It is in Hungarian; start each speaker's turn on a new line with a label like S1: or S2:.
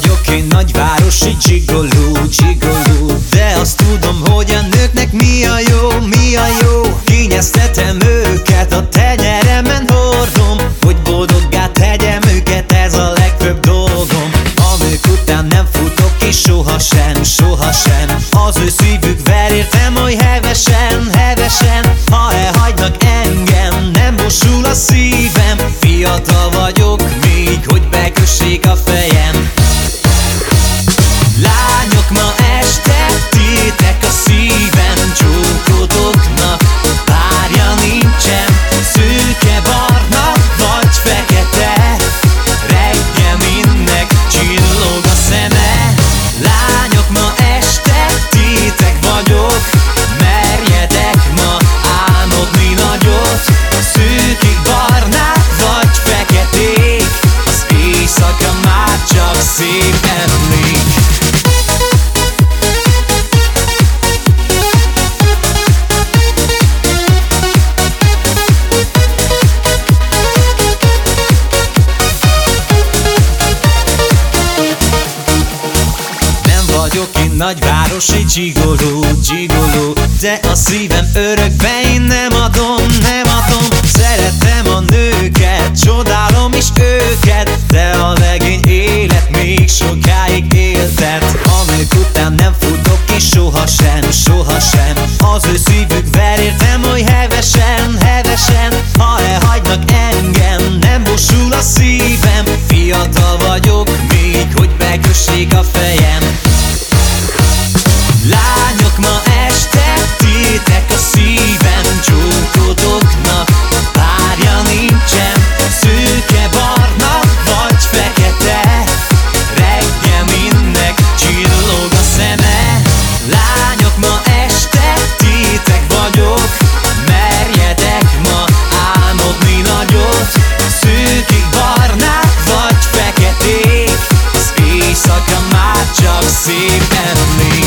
S1: vagyok én nagyvárosi gigolú, gigolú De azt tudom, hogy a nőknek mi a jó, mi a jó. Kinyeztetem őket a tegyen Nagyvárosi dzsigoló, dzsigoló De a szívem örökbe suck on my job, see.